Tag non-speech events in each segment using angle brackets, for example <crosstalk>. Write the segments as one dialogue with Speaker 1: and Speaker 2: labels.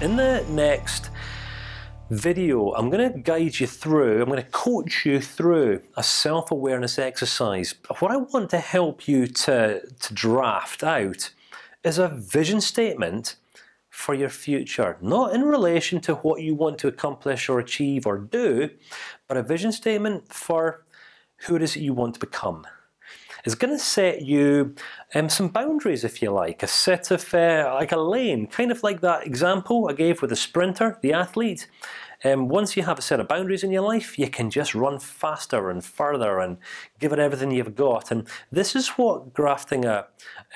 Speaker 1: In the next video, I'm going to guide you through. I'm going to coach you through a self-awareness exercise. What I want to help you to to draft out is a vision statement for your future, not in relation to what you want to accomplish or achieve or do, but a vision statement for who it is that you want to become is going to set you um, some boundaries, if you like, a set of uh, like a lane, kind of like that example I gave with the sprinter, the athlete. Um, once you have a set of boundaries in your life, you can just run faster and further and give it everything you've got. And this is what grafting a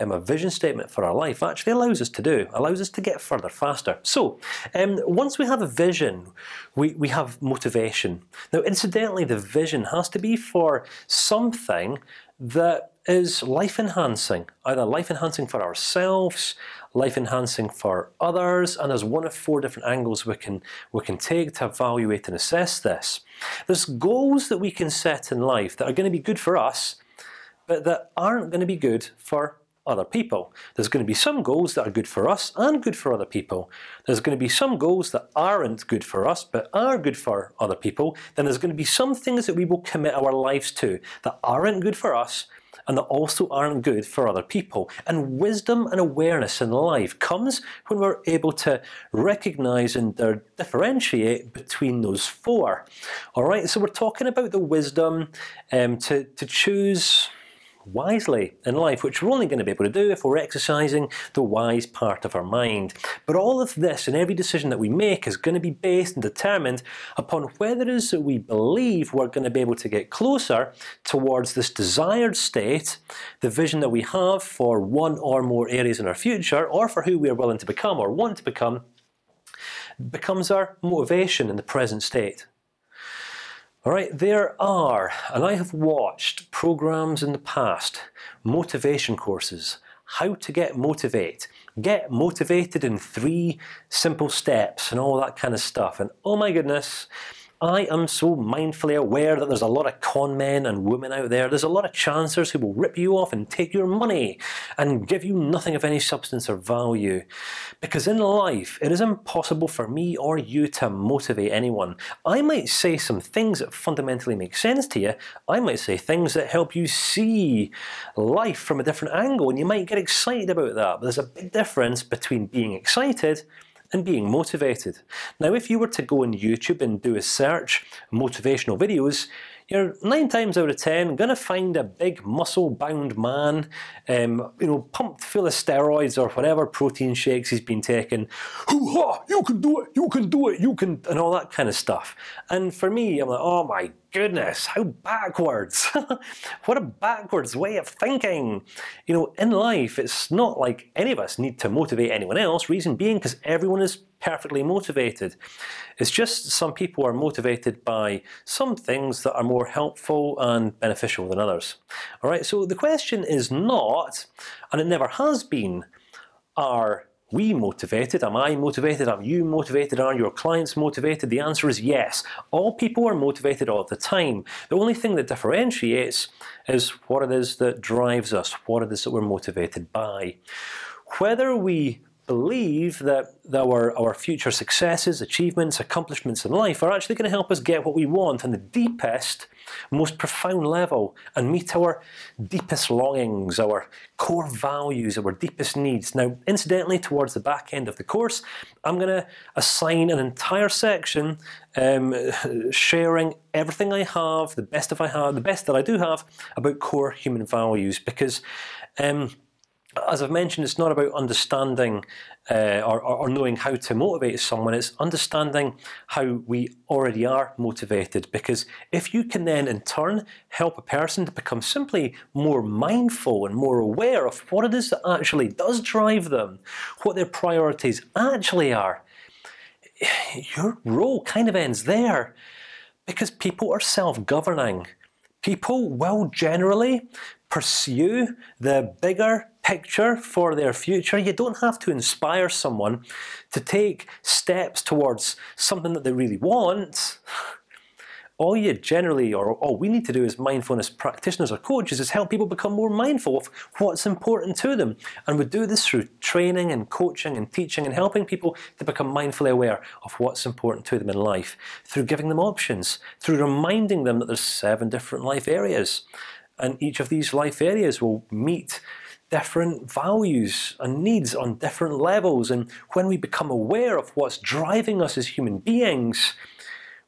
Speaker 1: um, a vision statement for our life actually allows us to do. Allows us to get further faster. So um, once we have a vision, we we have motivation. Now, incidentally, the vision has to be for something that is life enhancing, either life enhancing for ourselves, life enhancing for others, and there's one of four different angles we can we can take to evaluate and assess this. There's goals that we can set in life that are going to be good for us, but that aren't going to be good for other people. There's going to be some goals that are good for us and good for other people. There's going to be some goals that aren't good for us but are good for other people. Then there's going to be some things that we will commit our lives to that aren't good for us and that also aren't good for other people. And wisdom and awareness in life comes when we're able to recognize and differentiate between those four. All right, so we're talking about the wisdom um, to to choose wisely in life, which we're only going to be able to do if we're exercising the wise part of our mind. But all of this and every decision that we make is going to be based and determined upon whether it is that we believe we're going to be able to get closer towards this desired state, the vision that we have for one or more areas in our future, or for who we are willing to become or want to become, becomes our motivation in the present state. All right, there are, and I have watched programs in the past, motivation courses, how to get motivate, get motivated in three simple steps, and all that kind of stuff. And oh my goodness, I am so mindfully aware that there's a lot of con men and women out there. There's a lot of chancers who will rip you off and take your money and give you nothing of any substance or value. Because in life, it is impossible for me or you to motivate anyone. I might say some things that fundamentally make sense to you. I might say things that help you see life from a different angle, and you might get excited about that. But there's a big difference between being excited and being motivated. Now, if you were to go on YouTube and do a search motivational videos, you're nine times out of ten going to find a big muscle-bound man, um, you know, pumped full of steroids or whatever protein shakes he's been taking. Hoo ha! You can do it! You can do it! You can, and all that kind of stuff. And for me, I'm like, oh my goodness, how backwards! <laughs> what a backwards way of thinking. You know, in life, it's not like any of us need to motivate anyone else. Reason being, because everyone is perfectly motivated. It's just some people are motivated by some things that are more helpful and beneficial than others. All right. So the question is not, and it never has been, are we motivated? Am I motivated? Am you motivated? Are your clients motivated? The answer is yes. All people are motivated all the time. The only thing that differentiates is what it is that drives us, what it is that we're motivated by. Whether we believe that our our future successes, achievements, accomplishments in life are actually going to help us get what we want on the deepest, most profound level, and meet our deepest longings, our core values, our deepest needs. Now, incidentally, towards the back end of the course, I'm going to assign an entire section um, <laughs> sharing everything I have, the best of I have, the best that I do have about core human values, because. Um, as I've mentioned, it's not about understanding uh, or, or, knowing how to motivate someone. It's understanding how we already are motivated. Because if you can then, in turn, help a person to become simply more mindful and more aware of what it is that actually does drive them, what their priorities actually are, your role kind of ends there. Because people are self-governing. People will generally pursue the bigger picture for their future. You don't have to inspire someone to take steps towards something that they really want, all you generally, or all we need to do as mindfulness practitioners or coaches, is help people become more mindful of what's important to them, and we do this through training and coaching and teaching and helping people to become mindfully aware of what's important to them in life, through giving them options, through reminding them that there's seven different life areas, and each of these life areas will meet different values and needs on different levels. And when we become aware of what's driving us as human beings,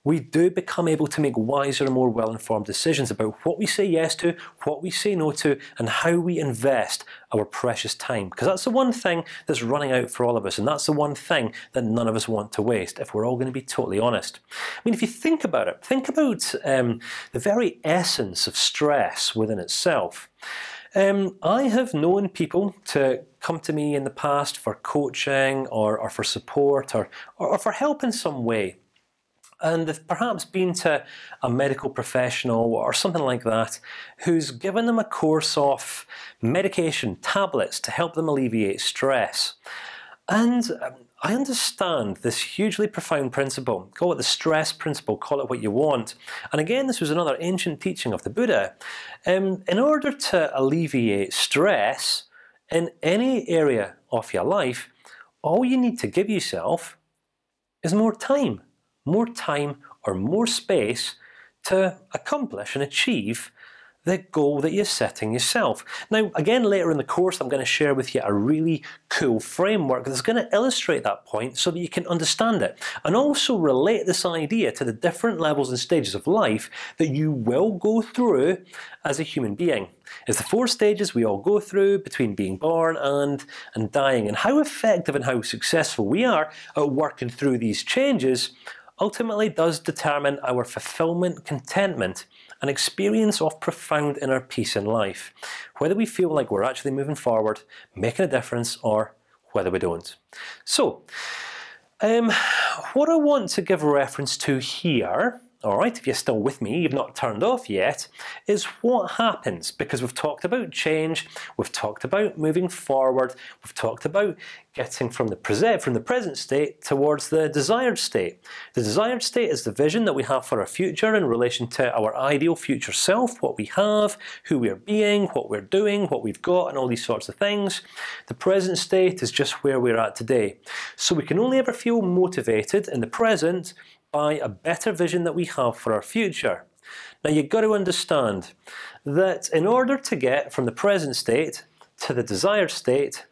Speaker 1: we do become able to make wiser and more well-informed decisions about what we say yes to, what we say no to, and how we invest our precious time. Because that's the one thing that's running out for all of us, and that's the one thing that none of us want to waste. If we're all going to be totally honest, I mean, if you think about it, think about um, the very essence of stress within itself. Um, I have known people to come to me in the past for coaching or, or for support or, or for help in some way and they've perhaps been to a medical professional or something like that, who's given them a course of medication, tablets to help them alleviate stress. And um, I understand this hugely profound principle. Call it the stress principle. Call it what you want. And again, this was another ancient teaching of the Buddha. Um, in order to alleviate stress in any area of your life, all you need to give yourself is more time, more time or more space to accomplish and achieve the goal that you're setting yourself. Now, again, later in the course, I'm going to share with you a really cool framework that's going to illustrate that point, so that you can understand it, and also relate this idea to the different levels and stages of life that you will go through as a human being. It's the four stages we all go through between being born and and dying, and how effective and how successful we are at working through these changes ultimately does determine our fulfillment, contentment, an experience of profound inner peace in life, whether we feel like we're actually moving forward, making a difference, or whether we don't. So, um, what I want to give reference to here all right, if you're still with me, you've not turned off yet, is what happens because we've talked about change, we've talked about moving forward, we've talked about getting from the present from the present state towards the desired state. The desired state is the vision that we have for our future in relation to our ideal future self, what we have, who we're being, what we're doing, what we've got, and all these sorts of things. The present state is just where we're at today. So we can only ever feel motivated in the present by a better vision that we have for our future. Now you've got to understand that in order to get from the present state to the desired state,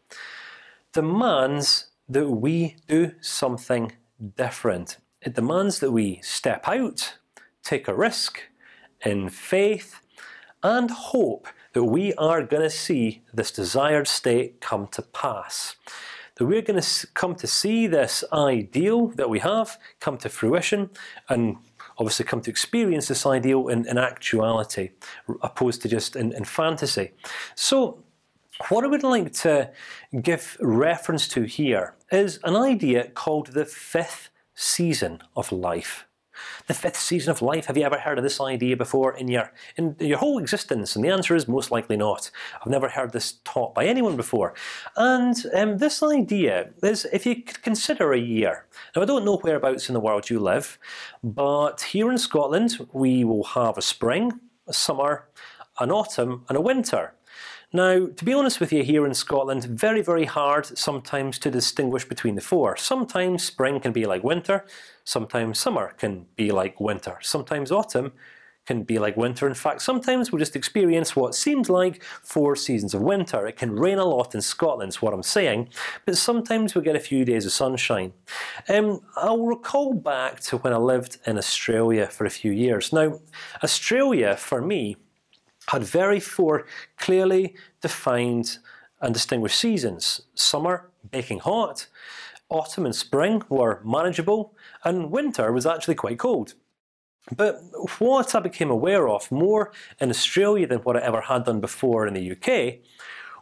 Speaker 1: demands that we do something different. It demands that we step out, take a risk, in faith, and hope that we are going to see this desired state come to pass that we're going to come to see this ideal that we have come to fruition, and obviously come to experience this ideal in, in actuality, opposed to just in, in fantasy. So. What I would like to give reference to here is an idea called the fifth season of life. The fifth season of life. Have you ever heard of this idea before in your in your whole existence? And the answer is most likely not. I've never heard this taught by anyone before. And um, this idea is, if you could consider a year. Now I don't know whereabouts in the world you live, but here in Scotland we will have a spring, a summer, an autumn, and a winter. Now, to be honest with you, here in Scotland, very, very hard sometimes to distinguish between the four. Sometimes spring can be like winter, sometimes summer can be like winter, sometimes autumn can be like winter. In fact, sometimes we just experience what seems like four seasons of winter. It can rain a lot in Scotland, is what I'm saying, but sometimes we get a few days of sunshine. Um, I'll recall back to when I lived in Australia for a few years. Now, Australia for me had very four clearly defined and distinguished seasons: summer, baking hot; autumn and spring were manageable, and winter was actually quite cold. But what I became aware of more in Australia than what I ever had done before in the UK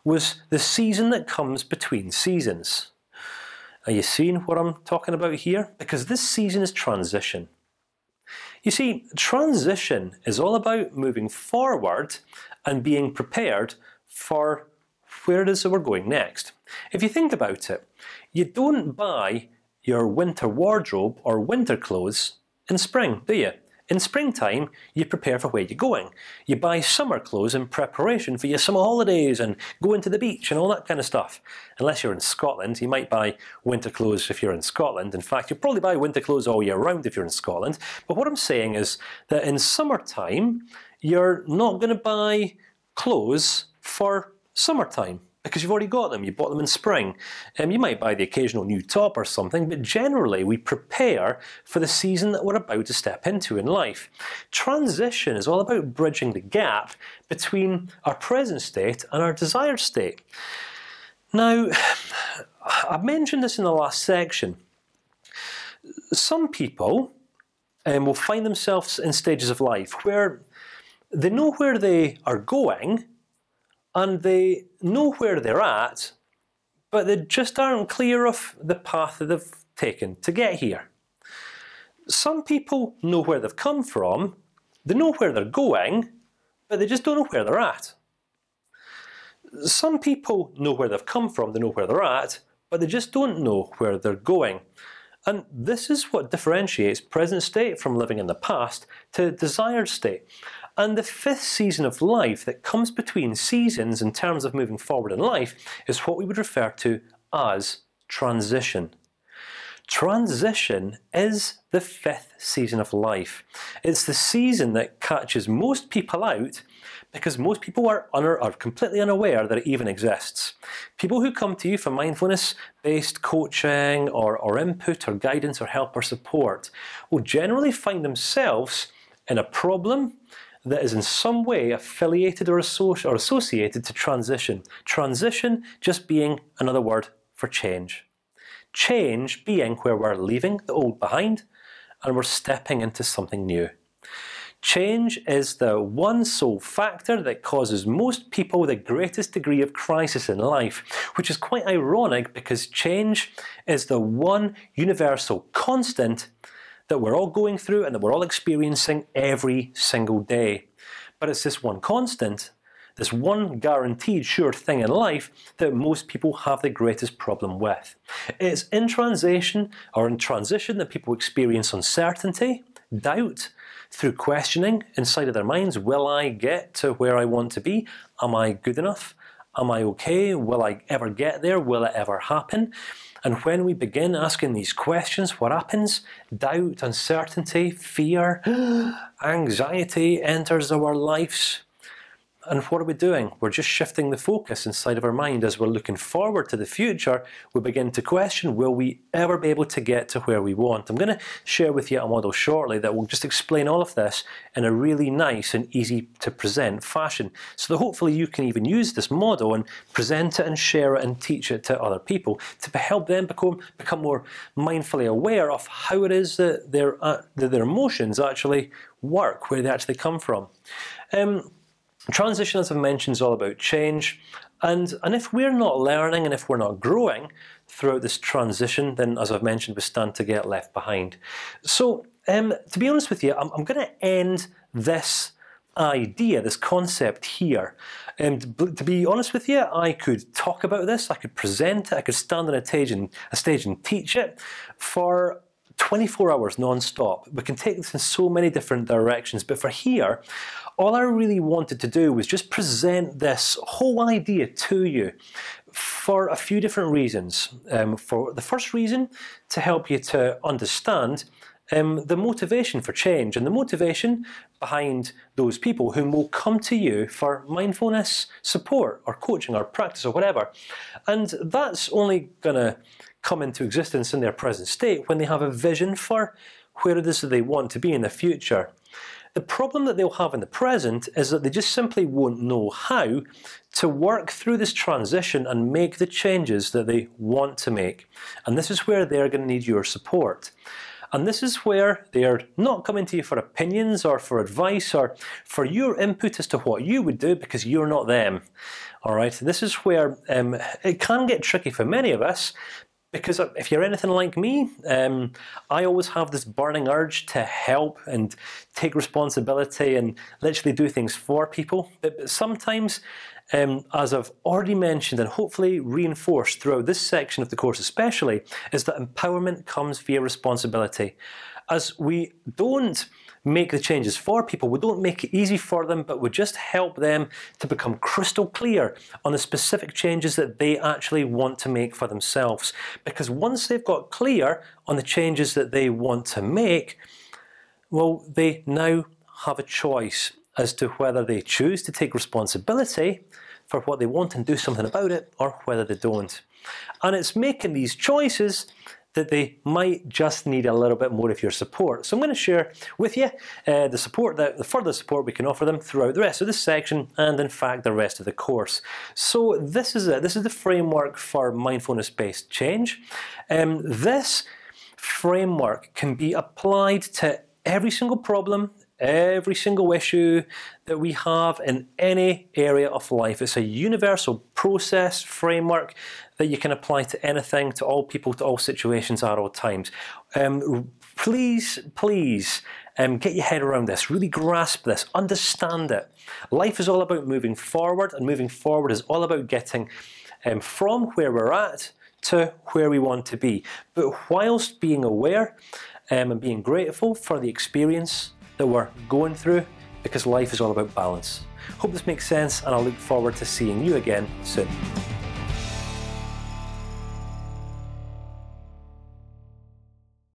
Speaker 1: was the season that comes between seasons. Are you seeing what I'm talking about here? Because this season is transition. You see, transition is all about moving forward and being prepared for where it is that we're going next. If you think about it, you don't buy your winter wardrobe or winter clothes in spring, do you? In springtime, you prepare for where you're going. You buy summer clothes in preparation for your summer holidays and going to the beach and all that kind of stuff. Unless you're in Scotland, you might buy winter clothes if you're in Scotland. In fact, you probably buy winter clothes all year round if you're in Scotland. But what I'm saying is that in summertime, you're not going to buy clothes for summertime because you've already got them. You bought them in spring. Um, you might buy the occasional new top or something, but generally we prepare for the season that we're about to step into in life. Transition is all about bridging the gap between our present state and our desired state. Now, <sighs> I've mentioned this in the last section. Some people um, will find themselves in stages of life where they know where they are going and they know where they're at, but they just aren't clear of the path that they've taken to get here. Some people know where they've come from, they know where they're going, but they just don't know where they're at. Some people know where they've come from, they know where they're at, but they just don't know where they're going. And this is what differentiates present state from living in the past to desired state. And the fifth season of life that comes between seasons in terms of moving forward in life is what we would refer to as transition. Transition is the fifth season of life. It's the season that catches most people out because most people are, are completely unaware that it even exists. People who come to you for mindfulness-based coaching or, or input or guidance or help or support will generally find themselves in a problem that is in some way affiliated or, or associated to transition. Transition just being another word for change. Change being where we're leaving the old behind, and we're stepping into something new. Change is the one sole factor that causes most people the greatest degree of crisis in life, which is quite ironic because change is the one universal constant that we're all going through and that we're all experiencing every single day. But it's this one constant, this one guaranteed sure thing in life that most people have the greatest problem with. It's in transition or in transition that people experience uncertainty, doubt, through questioning inside of their minds. Will I get to where I want to be? Am I good enough? Am I okay? Will I ever get there? Will it ever happen? And when we begin asking these questions, what happens? Doubt, uncertainty, fear, <gasps> anxiety enters our lives. And what are we doing? We're just shifting the focus inside of our mind as we're looking forward to the future. We begin to question: Will we ever be able to get to where we want? I'm going to share with you a model shortly that will just explain all of this in a really nice and easy to present fashion, so that hopefully you can even use this model and present it and share it and teach it to other people to help them become become more mindfully aware of how it is that their uh, that their emotions actually work, where they actually come from. Um, Transition, as I've mentioned, is all about change, and and if we're not learning and if we're not growing throughout this transition, then as I've mentioned, we stand to get left behind. So, um, to be honest with you, I'm, I'm going to end this idea, this concept here. And to be honest with you, I could talk about this, I could present it, I could stand on a stage and a stage and teach it for 24 hours non-stop. We can take this in so many different directions, but for here, all I really wanted to do was just present this whole idea to you for a few different reasons. Um, for the first reason, to help you to understand um, the motivation for change and the motivation behind those people whom will come to you for mindfulness support or coaching or practice or whatever, and that's only going to come into existence in their present state when they have a vision for where it is that they want to be in the future. The problem that they'll have in the present is that they just simply won't know how to work through this transition and make the changes that they want to make. And this is where they're going to need your support. And this is where they are not coming to you for opinions or for advice or for your input as to what you would do because you're not them. All right. This is where um, it can get tricky for many of us because if you're anything like me, um, I always have this burning urge to help and take responsibility and literally do things for people. But sometimes, um, as I've already mentioned and hopefully reinforced throughout this section of the course, especially, is that empowerment comes via responsibility. As we don't make the changes for people. We don't make it easy for them, but we just help them to become crystal clear on the specific changes that they actually want to make for themselves. Because once they've got clear on the changes that they want to make, well, they now have a choice as to whether they choose to take responsibility for what they want and do something about it, or whether they don't. And it's making these choices that they might just need a little bit more of your support. So I'm going to share with you uh, the support that the further support we can offer them throughout the rest of this section, and in fact the rest of the course. So this is it. This is the framework for mindfulness-based change. Um, this framework can be applied to every single problem, every single issue that we have in any area of life. It's a universal process framework that you can apply to anything, to all people, to all situations at all times. Um, please, please. Um, get your head around this. Really grasp this. Understand it. Life is all about moving forward, and moving forward is all about getting um, from where we're at to where we want to be. But whilst being aware um, and being grateful for the experience that we're going through, because life is all about balance. Hope this makes sense, and I look forward to seeing you again soon.